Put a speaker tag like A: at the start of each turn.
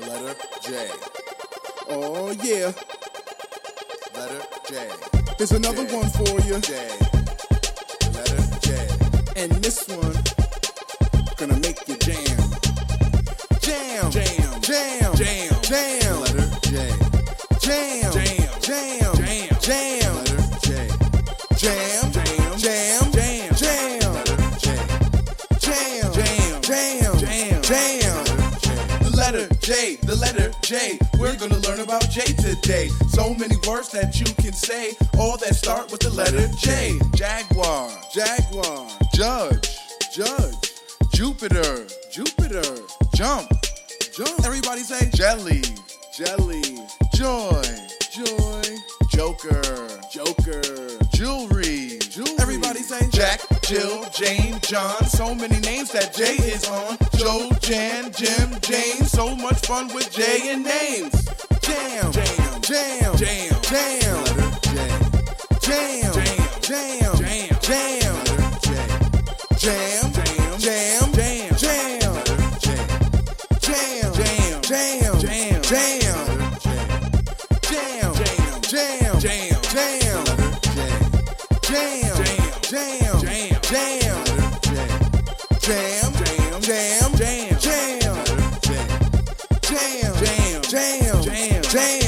A: The letter J.
B: Oh yeah,
A: Letter J.
B: there's another
A: J.
B: one for you,
A: J. The letter J.
B: and this one gonna make you jam, jam,
C: Jam.
B: jam,
C: Jam.
B: Jam,
A: letter J.
B: jam,
C: Jam.
B: jam,
C: Jam.
B: jam,
A: Letter J.
B: jam,
C: Jam.
B: jam,
C: Jam.
B: jam,
A: Letter J.
B: jam,
C: Jam.
B: jam,
C: Jam.
B: jam.
C: Letter J, the letter J. We're gonna learn about J today. So many words that you can say, all that start with the letter J. Jaguar,
B: Jaguar,
C: Judge,
B: Judge,
C: Jupiter,
B: Jupiter,
C: Jump.
B: Jump,
C: Everybody say Jelly,
B: Jelly,
C: Joy,
B: Joy,
C: Joker,
B: Joker,
C: Jewelry.
B: Jewelry.
C: Everybody say Jack, Jill, Jane, John. So many names that J is on. Joe, Jan, Jim, James. So much fun with J and names.
B: Jam,
C: Jam.
B: jam,
C: Jam.
B: jam, jam,
C: Jam.
B: jam,
C: Jam.
B: jam, jam,
C: Jam.
B: jam,
C: Jam.
B: jam, jam,
C: jam,
B: jam,
C: jam,
B: jam, jam,
C: jam,
B: jam,
C: jam,
B: jam,
C: jam,
B: jam,
C: jam.